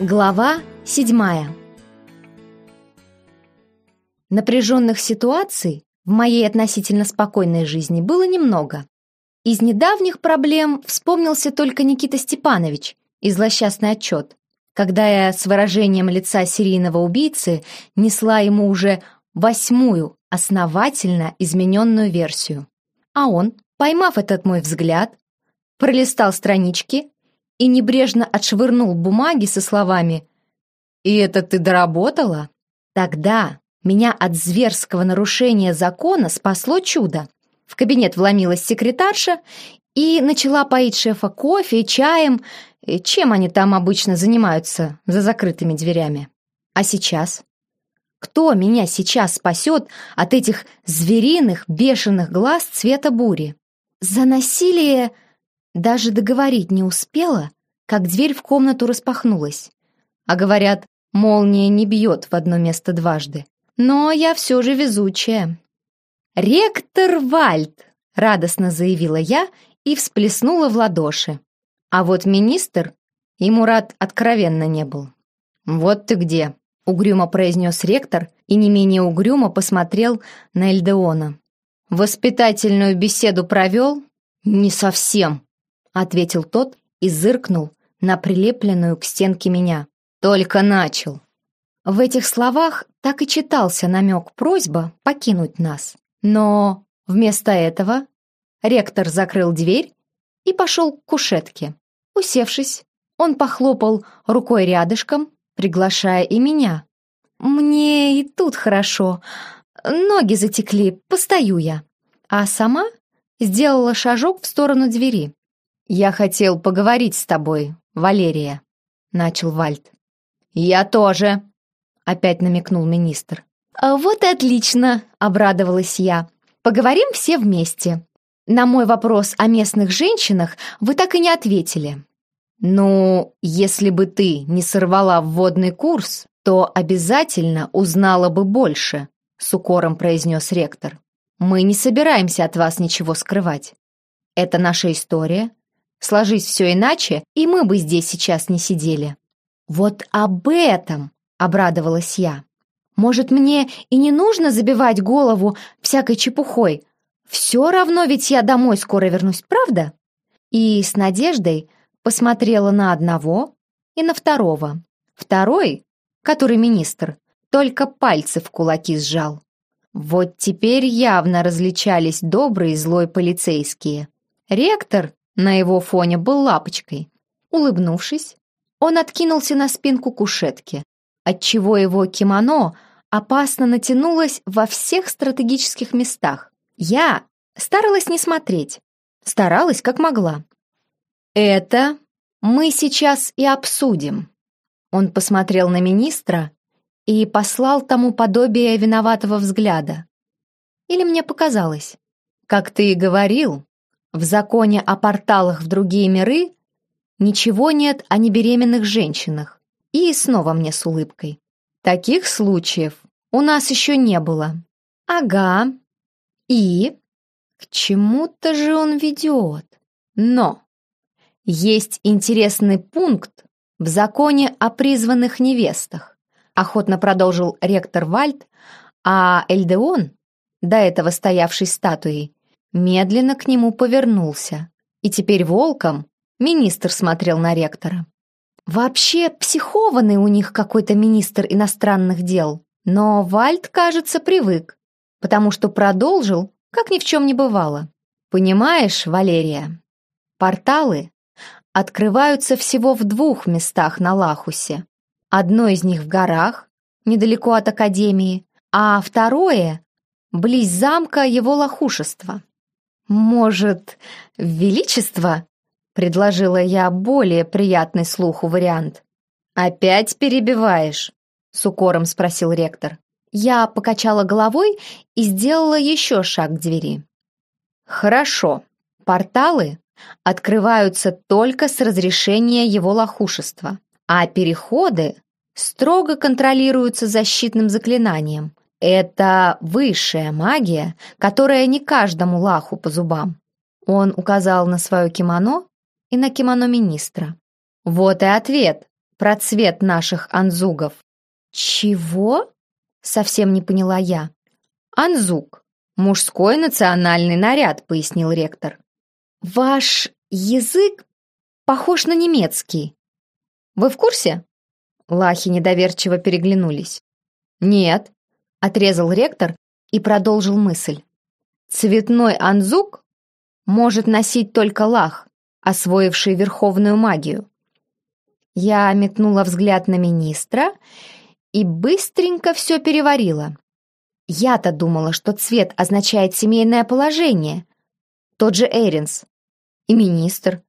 Глава седьмая Напряженных ситуаций в моей относительно спокойной жизни было немного. Из недавних проблем вспомнился только Никита Степанович и злосчастный отчет, когда я с выражением лица серийного убийцы несла ему уже восьмую основательно измененную версию. А он, поймав этот мой взгляд, пролистал странички и небрежно отшвырнул бумаги со словами «И это ты доработала?» Тогда меня от зверского нарушения закона спасло чудо. В кабинет вломилась секретарша и начала поить шефа кофе, чаем, чем они там обычно занимаются за закрытыми дверями. А сейчас? Кто меня сейчас спасет от этих звериных, бешеных глаз цвета бури? За насилие даже договорить не успела, как дверь в комнату распахнулась. А говорят, молния не бьет в одно место дважды. Но я все же везучая. «Ректор Вальд!» — радостно заявила я и всплеснула в ладоши. А вот министр, ему рад откровенно не был. «Вот ты где!» — угрюмо произнес ректор и не менее угрюмо посмотрел на Эльдеона. «Воспитательную беседу провел?» «Не совсем», — ответил тот и зыркнул на прилепленную к стенке меня. «Только начал». В этих словах так и читался намек просьба покинуть нас. Но вместо этого ректор закрыл дверь и пошел к кушетке. Усевшись, он похлопал рукой рядышком, приглашая и меня. «Мне и тут хорошо. Ноги затекли, постою я». А сама сделала шажок в сторону двери. «Я хотел поговорить с тобой, Валерия», — начал Вальд. «Я тоже», — опять намекнул министр. «А «Вот и отлично», — обрадовалась я. «Поговорим все вместе. На мой вопрос о местных женщинах вы так и не ответили». «Ну, если бы ты не сорвала вводный курс, то обязательно узнала бы больше», — с укором произнес ректор. «Мы не собираемся от вас ничего скрывать. Это наша история, Сложись все иначе, и мы бы здесь сейчас не сидели». «Вот об этом!» — обрадовалась я. «Может, мне и не нужно забивать голову всякой чепухой? Все равно ведь я домой скоро вернусь, правда?» И с надеждой посмотрела на одного и на второго. Второй, который министр, только пальцы в кулаки сжал. Вот теперь явно различались добрый и злой полицейские. Ректор на его фоне был лапочкой. Улыбнувшись, он откинулся на спинку кушетки, отчего его кимоно опасно натянулось во всех стратегических местах. Я старалась не смотреть, старалась как могла. «Это мы сейчас и обсудим». Он посмотрел на министра и послал тому подобие виноватого взгляда. Или мне показалось? Как ты и говорил, в законе о порталах в другие миры ничего нет о небеременных женщинах. И снова мне с улыбкой. Таких случаев у нас еще не было. Ага. И? К чему-то же он ведет. Но есть интересный пункт в законе о призванных невестах. Охотно продолжил ректор Вальд, а Эльдеон, до этого стоявший статуей, медленно к нему повернулся. И теперь волком министр смотрел на ректора. Вообще психованный у них какой-то министр иностранных дел. Но Вальд, кажется, привык, потому что продолжил, как ни в чем не бывало. Понимаешь, Валерия, порталы открываются всего в двух местах на Лахусе. Одно из них в горах, недалеко от Академии, а второе — близ замка его лохушества. «Может, величество?» — предложила я более приятный слуху вариант. «Опять перебиваешь?» — с укором спросил ректор. Я покачала головой и сделала еще шаг к двери. «Хорошо. Порталы открываются только с разрешения его лохушества, а переходы строго контролируются защитным заклинанием, это высшая магия, которая не каждому лаху по зубам. Он указал на свое кимоно и на кимоно министра. Вот и ответ. про цвет наших анзугов». «Чего?» — совсем не поняла я. «Анзуг. Мужской национальный наряд», — пояснил ректор. «Ваш язык похож на немецкий. Вы в курсе?» Лахи недоверчиво переглянулись. «Нет», — отрезал ректор и продолжил мысль. «Цветной анзук может носить только лах, освоивший верховную магию». Я метнула взгляд на министра и быстренько все переварила. Я-то думала, что цвет означает семейное положение. Тот же Эринс. И министр.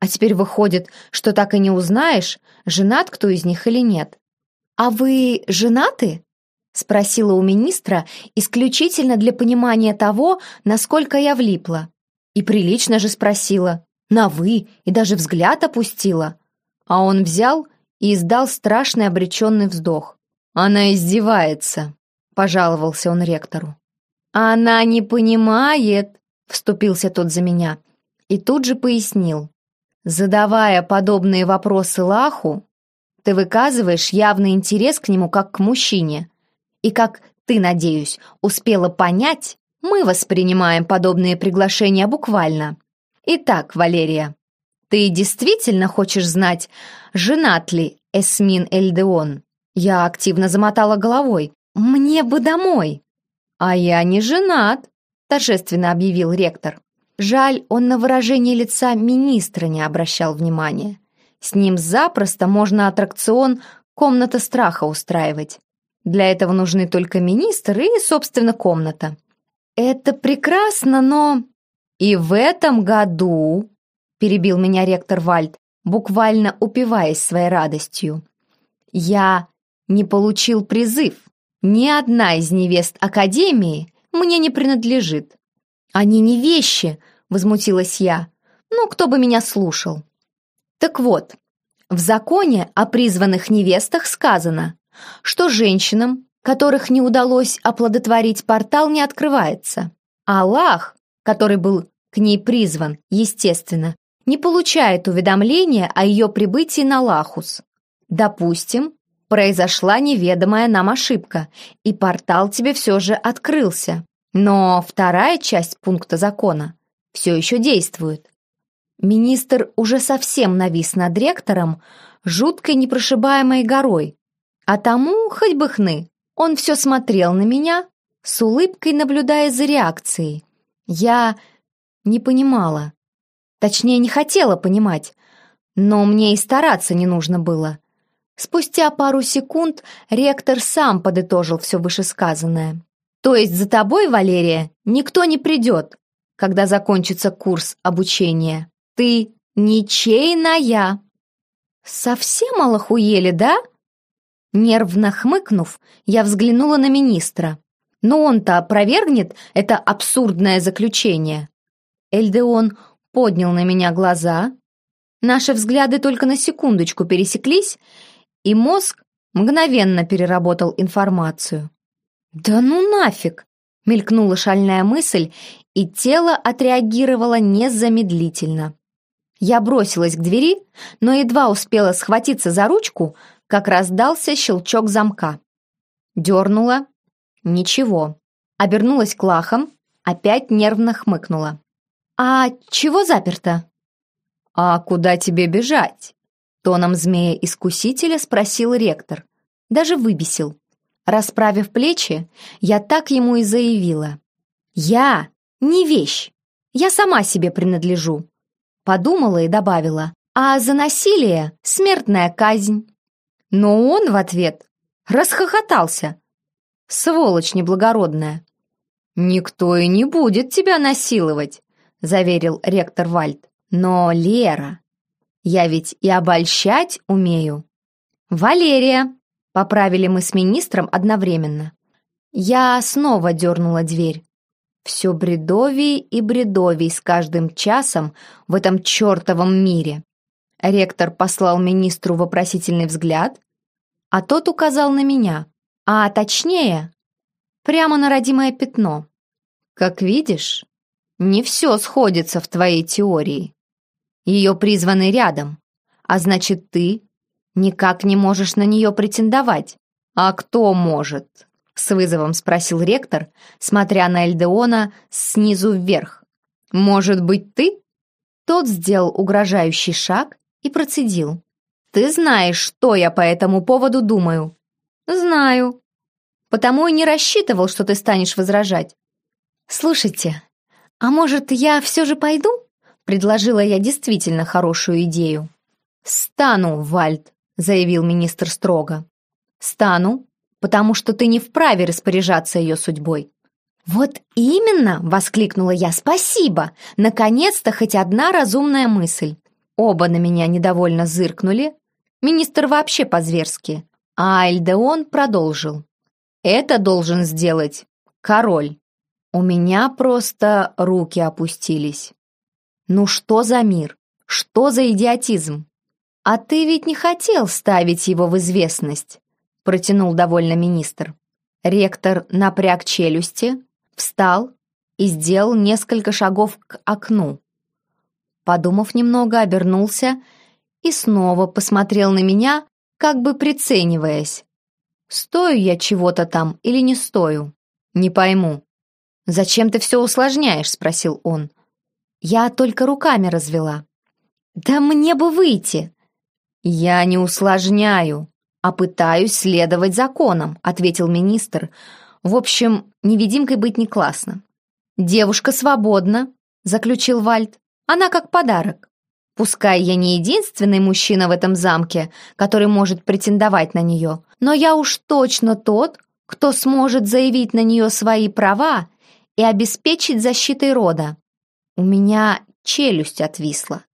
А теперь выходит, что так и не узнаешь, женат кто из них или нет. «А вы женаты?» — спросила у министра исключительно для понимания того, насколько я влипла. И прилично же спросила. На «вы» и даже взгляд опустила. А он взял и издал страшный обреченный вздох. «Она издевается», — пожаловался он ректору. «Она не понимает», — вступился тот за меня. И тут же пояснил. Задавая подобные вопросы Лаху, ты выказываешь явный интерес к нему как к мужчине. И как ты, надеюсь, успела понять, мы воспринимаем подобные приглашения буквально. Итак, Валерия, ты действительно хочешь знать, женат ли Эсмин Эльдеон? Я активно замотала головой. «Мне бы домой!» «А я не женат», — торжественно объявил ректор. Жаль, он на выражение лица министра не обращал внимания. С ним запросто можно аттракцион «Комната страха» устраивать. Для этого нужны только министр и, собственно, комната. Это прекрасно, но... И в этом году, перебил меня ректор Вальд, буквально упиваясь своей радостью, я не получил призыв. Ни одна из невест Академии мне не принадлежит. Они не вещи, возмутилась я. Ну, кто бы меня слушал? Так вот, в законе о призванных невестах сказано, что женщинам, которых не удалось оплодотворить портал, не открывается. Аллах, который был к ней призван, естественно, не получает уведомления о ее прибытии на Лахус. Допустим, произошла неведомая нам ошибка, и портал тебе все же открылся. Но вторая часть пункта закона все еще действует. Министр уже совсем навис над ректором жуткой непрошибаемой горой, а тому хоть бы хны. Он все смотрел на меня, с улыбкой наблюдая за реакцией. Я не понимала. Точнее, не хотела понимать, но мне и стараться не нужно было. Спустя пару секунд ректор сам подытожил все вышесказанное. «То есть за тобой, Валерия, никто не придет, когда закончится курс обучения. Ты ничейная!» «Совсем охуели, да?» Нервно хмыкнув, я взглянула на министра. «Но он-то опровергнет это абсурдное заключение». Эльдеон поднял на меня глаза. Наши взгляды только на секундочку пересеклись, и мозг мгновенно переработал информацию. «Да ну нафиг!» — мелькнула шальная мысль, и тело отреагировало незамедлительно. Я бросилась к двери, но едва успела схватиться за ручку, как раздался щелчок замка. Дернула. Ничего. Обернулась к лахам, опять нервно хмыкнула. «А чего заперто?» «А куда тебе бежать?» Тоном змея-искусителя спросил ректор. Даже выбесил. Расправив плечи, я так ему и заявила. «Я не вещь. Я сама себе принадлежу». Подумала и добавила. «А за насилие смертная казнь». Но он в ответ расхохотался. Сволочь неблагородная. «Никто и не будет тебя насиловать», — заверил ректор Вальд. «Но, Лера, я ведь и обольщать умею. Валерия, поправили мы с министром одновременно. Я снова дернула дверь. Все бредовей и бредовей с каждым часом в этом чертовом мире. Ректор послал министру вопросительный взгляд, а тот указал на меня, а точнее, прямо на родимое пятно. Как видишь, не все сходится в твоей теории. Ее призваны рядом, а значит, ты никак не можешь на нее претендовать. А кто может? С вызовом спросил ректор, смотря на Эльдеона снизу вверх. Может быть, ты? Тот сделал угрожающий шаг и процедил. Ты знаешь, что я по этому поводу думаю. Знаю. Потому и не рассчитывал, что ты станешь возражать. Слушайте, а может, я все же пойду? Предложила я действительно хорошую идею. «Стану, Вальд», — заявил министр строго. «Стану, потому что ты не вправе распоряжаться ее судьбой». «Вот именно!» — воскликнула я. «Спасибо! Наконец-то хоть одна разумная мысль!» Оба на меня недовольно зыркнули. Министр вообще по-зверски. А Альдеон продолжил. «Это должен сделать король». У меня просто руки опустились. Ну что за мир? Что за идиотизм? А ты ведь не хотел ставить его в известность, протянул довольно министр. Ректор напряг челюсти, встал и сделал несколько шагов к окну. Подумав немного, обернулся и снова посмотрел на меня, как бы прицениваясь. Стою я чего-то там или не стою? Не пойму. «Зачем ты все усложняешь?» — спросил он. Я только руками развела. «Да мне бы выйти!» «Я не усложняю, а пытаюсь следовать законам», ответил министр. «В общем, невидимкой быть не классно». «Девушка свободна», заключил Вальд. «Она как подарок. Пускай я не единственный мужчина в этом замке, который может претендовать на нее, но я уж точно тот, кто сможет заявить на нее свои права и обеспечить защитой рода. У меня челюсть отвисла.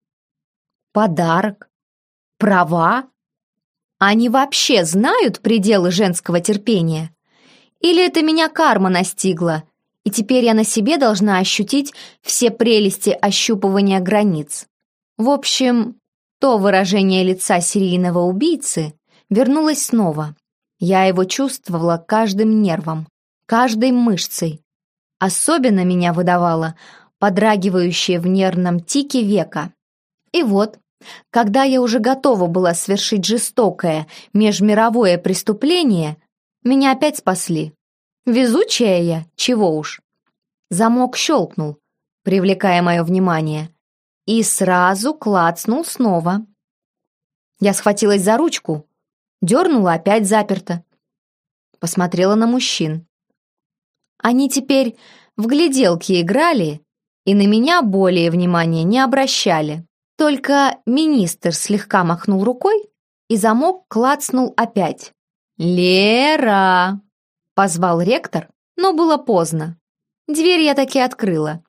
Подарок? Права? Они вообще знают пределы женского терпения? Или это меня карма настигла, и теперь я на себе должна ощутить все прелести ощупывания границ? В общем, то выражение лица серийного убийцы вернулось снова. Я его чувствовала каждым нервом, каждой мышцей. Особенно меня выдавало подрагивающее в нервном тике века. И вот, когда я уже готова была совершить жестокое межмировое преступление, меня опять спасли. Везучая я, чего уж. Замок щелкнул, привлекая мое внимание, и сразу клацнул снова. Я схватилась за ручку, дернула опять заперто. Посмотрела на мужчин. Они теперь в гляделки играли и на меня более внимания не обращали. Только министр слегка махнул рукой, и замок клацнул опять. «Лера!» — позвал ректор, но было поздно. Дверь я таки открыла.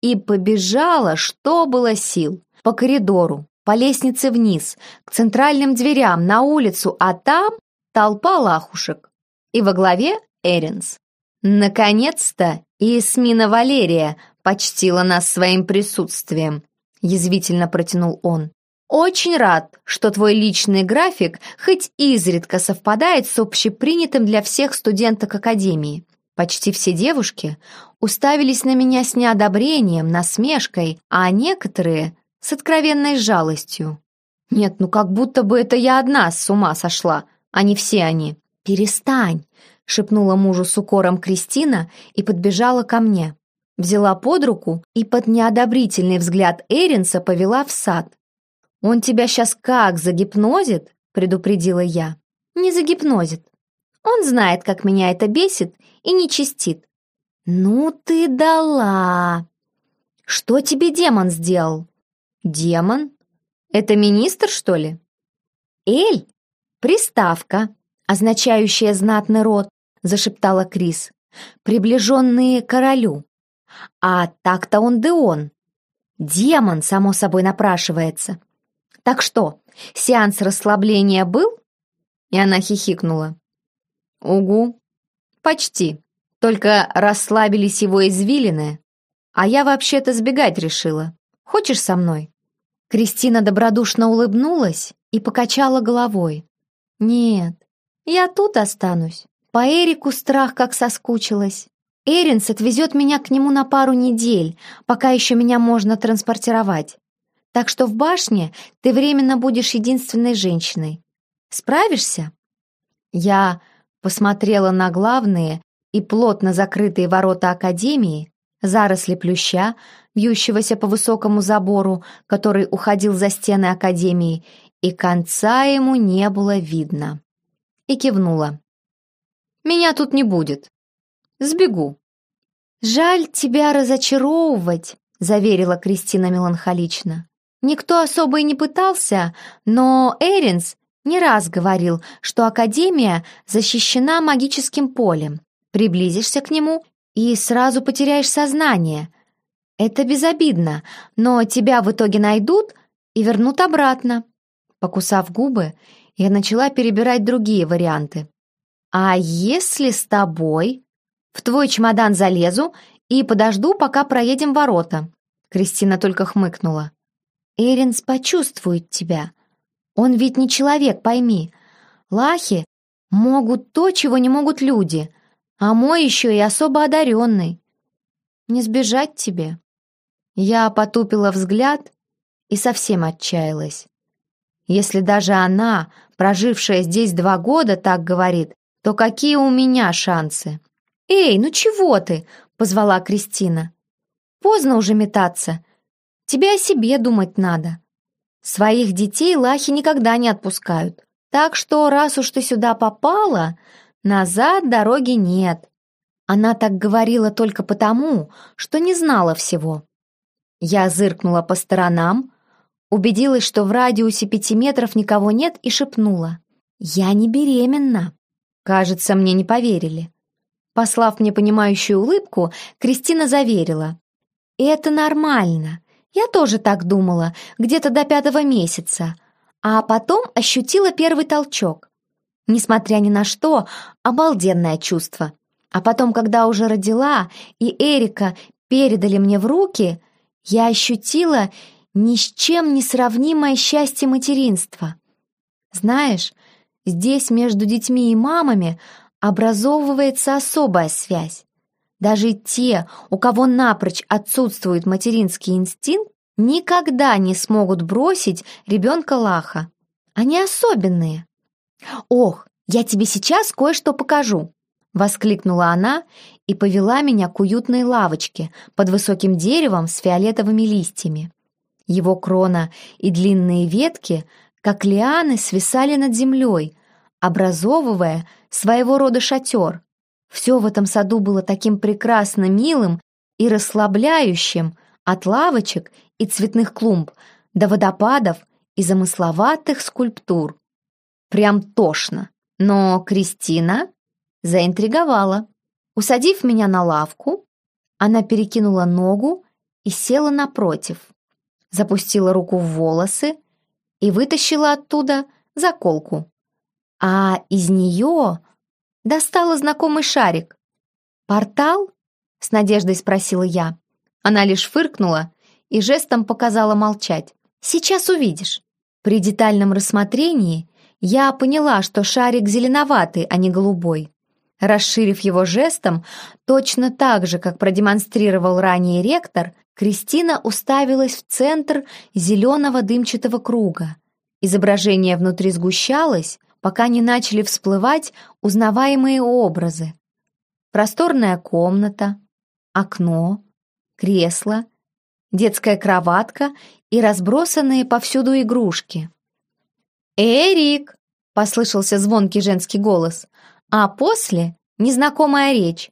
И побежала, что было сил, по коридору, по лестнице вниз, к центральным дверям, на улицу, а там толпа лахушек. И во главе Эринс. Наконец-то и Эсмина Валерия почтила нас своим присутствием», — язвительно протянул он. «Очень рад, что твой личный график хоть изредка совпадает с общепринятым для всех студенток Академии. Почти все девушки уставились на меня с неодобрением, насмешкой, а некоторые — с откровенной жалостью. Нет, ну как будто бы это я одна с ума сошла, а не все они. «Перестань!» — шепнула мужу с укором Кристина и подбежала ко мне. Взяла под руку и под неодобрительный взгляд Эринса повела в сад. «Он тебя сейчас как загипнозит?» — предупредила я. «Не загипнозит. Он знает, как меня это бесит, и не чистит». «Ну ты дала!» «Что тебе демон сделал?» «Демон? Это министр, что ли?» «Эль — приставка, означающая знатный род», — зашептала Крис. «Приближенные королю. А так-то он Деон. Демон, само собой, напрашивается. Так что, сеанс расслабления был? И она хихикнула. Угу, почти. Только расслабились его извилины, а я вообще-то сбегать решила. Хочешь со мной? Кристина добродушно улыбнулась и покачала головой. «Нет, я тут останусь. По Эрику страх как соскучилась. Эринс отвезет меня к нему на пару недель, пока еще меня можно транспортировать. Так что в башне ты временно будешь единственной женщиной. Справишься?» Я посмотрела на главные и плотно закрытые ворота Академии, заросли плюща, вьющегося по высокому забору, который уходил за стены Академии, и конца ему не было видно. И кивнула. «Меня тут не будет. Сбегу». «Жаль тебя разочаровывать», — заверила Кристина меланхолично. «Никто особо и не пытался, но Эринс не раз говорил, что Академия защищена магическим полем. Приблизишься к нему и сразу потеряешь сознание. Это безобидно, но тебя в итоге найдут и вернут обратно». Покусав губы, я начала перебирать другие варианты. «А если с тобой? В твой чемодан залезу и подожду, пока проедем ворота». Кристина только хмыкнула. «Эринс почувствует тебя. Он ведь не человек, пойми. Лахи могут то, чего не могут люди, а мой еще и особо одаренный. Не сбежать тебе». Я потупила взгляд и совсем отчаялась. Если даже она, прожившая здесь два года, так говорит, то какие у меня шансы? «Эй, ну чего ты?» — позвала Кристина. «Поздно уже метаться. Тебе о себе думать надо. Своих детей лахи никогда не отпускают. Так что, раз уж ты сюда попала, назад дороги нет». Она так говорила только потому, что не знала всего. Я зыркнула по сторонам, убедилась, что в радиусе пяти метров никого нет и шепнула. «Я не беременна». Кажется, мне не поверили. Послав мне понимающую улыбку, Кристина заверила. «Это нормально. Я тоже так думала, где-то до пятого месяца. А потом ощутила первый толчок. Несмотря ни на что, обалденное чувство. А потом, когда уже родила, и Эрика передали мне в руки, я ощутила ни с чем не сравнимое счастье материнства. Знаешь, здесь между детьми и мамами образовывается особая связь. Даже те, у кого напрочь отсутствует материнский инстинкт, никогда не смогут бросить ребенка Лаха. Они особенные. «Ох, я тебе сейчас кое-что покажу!» Воскликнула она и повела меня к уютной лавочке под высоким деревом с фиолетовыми листьями. Его крона и длинные ветки, как лианы, свисали над землей, образовывая своего рода шатер. Все в этом саду было таким прекрасно милым и расслабляющим от лавочек и цветных клумб до водопадов и замысловатых скульптур. Прям тошно. Но Кристина заинтриговала. Усадив меня на лавку, она перекинула ногу и села напротив, запустила руку в волосы и вытащила оттуда заколку а из нее достала знакомый шарик. «Портал?» — с надеждой спросила я. Она лишь фыркнула и жестом показала молчать. «Сейчас увидишь». При детальном рассмотрении я поняла, что шарик зеленоватый, а не голубой. Расширив его жестом, точно так же, как продемонстрировал ранее ректор, Кристина уставилась в центр зеленого дымчатого круга. Изображение внутри сгущалось, пока не начали всплывать узнаваемые образы. Просторная комната, окно, кресло, детская кроватка и разбросанные повсюду игрушки. «Эрик!» — послышался звонкий женский голос, а после — незнакомая речь,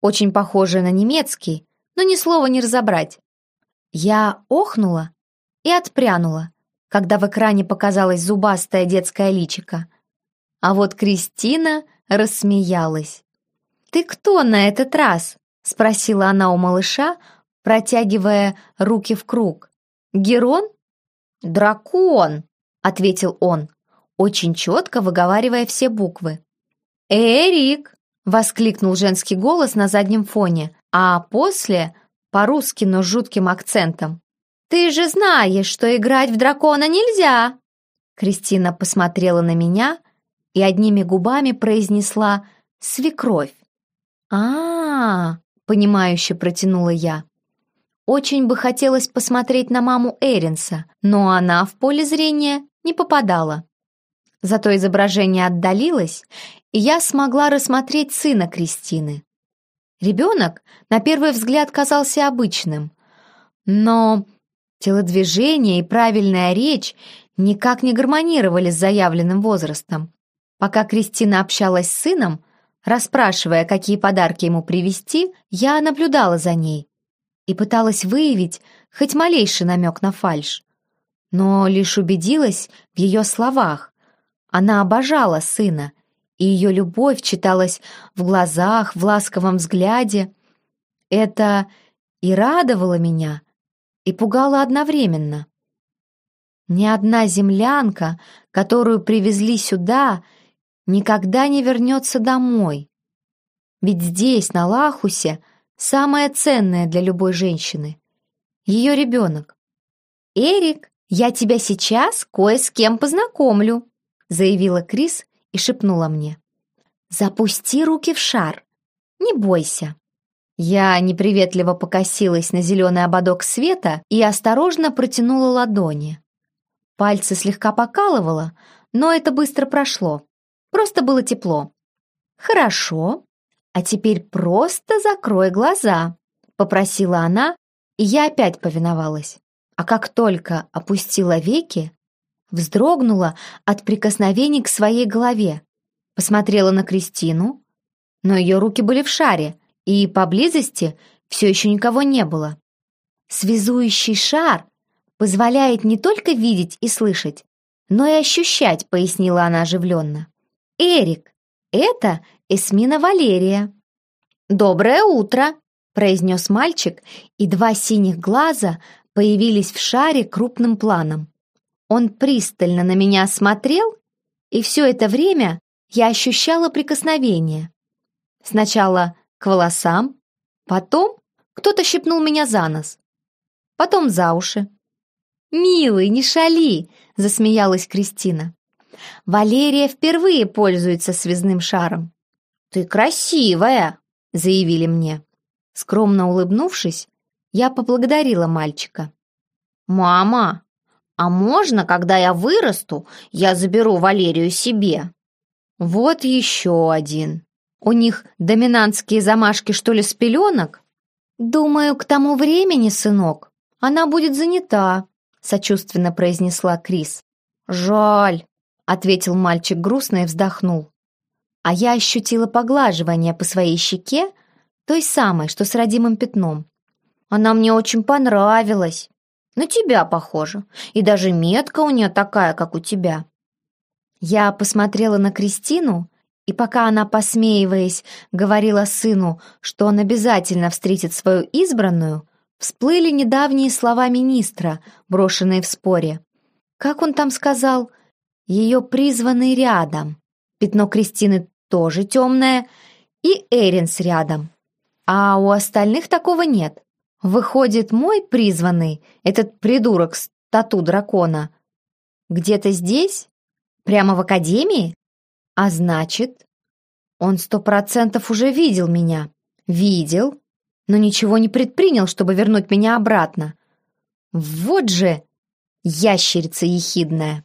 очень похожая на немецкий, но ни слова не разобрать. Я охнула и отпрянула, когда в экране показалась зубастая детская личика — а вот Кристина рассмеялась. «Ты кто на этот раз?» — спросила она у малыша, протягивая руки в круг. «Герон?» «Дракон!» — ответил он, очень четко выговаривая все буквы. «Эрик!» — воскликнул женский голос на заднем фоне, а после — по-русски, но с жутким акцентом. «Ты же знаешь, что играть в дракона нельзя!» Кристина посмотрела на меня, и одними губами произнесла «свекровь». «А-а-а!» — понимающе протянула я. Очень бы хотелось посмотреть на маму Эринса, но она в поле зрения не попадала. Зато изображение отдалилось, и я смогла рассмотреть сына Кристины. Ребенок на первый взгляд казался обычным, но телодвижение и правильная речь никак не гармонировали с заявленным возрастом. Пока Кристина общалась с сыном, расспрашивая, какие подарки ему привезти, я наблюдала за ней и пыталась выявить хоть малейший намек на фальшь. Но лишь убедилась в ее словах. Она обожала сына, и ее любовь читалась в глазах, в ласковом взгляде. Это и радовало меня, и пугало одновременно. Ни одна землянка, которую привезли сюда, никогда не вернется домой. Ведь здесь, на Лахусе, самое ценное для любой женщины — ее ребенок. «Эрик, я тебя сейчас кое с кем познакомлю», заявила Крис и шепнула мне. «Запусти руки в шар. Не бойся». Я неприветливо покосилась на зеленый ободок света и осторожно протянула ладони. Пальцы слегка покалывало, но это быстро прошло. Просто было тепло. «Хорошо, а теперь просто закрой глаза», — попросила она, и я опять повиновалась. А как только опустила веки, вздрогнула от прикосновений к своей голове, посмотрела на Кристину, но ее руки были в шаре, и поблизости все еще никого не было. Связующий шар позволяет не только видеть и слышать, но и ощущать, пояснила она оживленно. «Эрик, это Эсмина Валерия». «Доброе утро!» — произнес мальчик, и два синих глаза появились в шаре крупным планом. Он пристально на меня смотрел, и все это время я ощущала прикосновение. Сначала к волосам, потом кто-то щипнул меня за нос, потом за уши. «Милый, не шали!» — засмеялась Кристина. «Валерия впервые пользуется связным шаром». «Ты красивая!» — заявили мне. Скромно улыбнувшись, я поблагодарила мальчика. «Мама, а можно, когда я вырасту, я заберу Валерию себе?» «Вот еще один. У них доминантские замашки, что ли, с пеленок?» «Думаю, к тому времени, сынок, она будет занята», сочувственно произнесла Крис. «Жаль», — ответил мальчик грустно и вздохнул. А я ощутила поглаживание по своей щеке, той самой, что с родимым пятном. Она мне очень понравилась. На тебя похожа. И даже метка у нее такая, как у тебя. Я посмотрела на Кристину, и пока она, посмеиваясь, говорила сыну, что он обязательно встретит свою избранную, всплыли недавние слова министра, брошенные в споре. Как он там сказал? Ее призванный рядом. Пятно Кристины тоже темное, и Эринс рядом. А у остальных такого нет. Выходит, мой призванный, этот придурок с тату дракона, где-то здесь? Прямо в академии? А значит, он сто процентов уже видел меня. Видел, но ничего не предпринял, чтобы вернуть меня обратно. Вот же ящерица ехидная.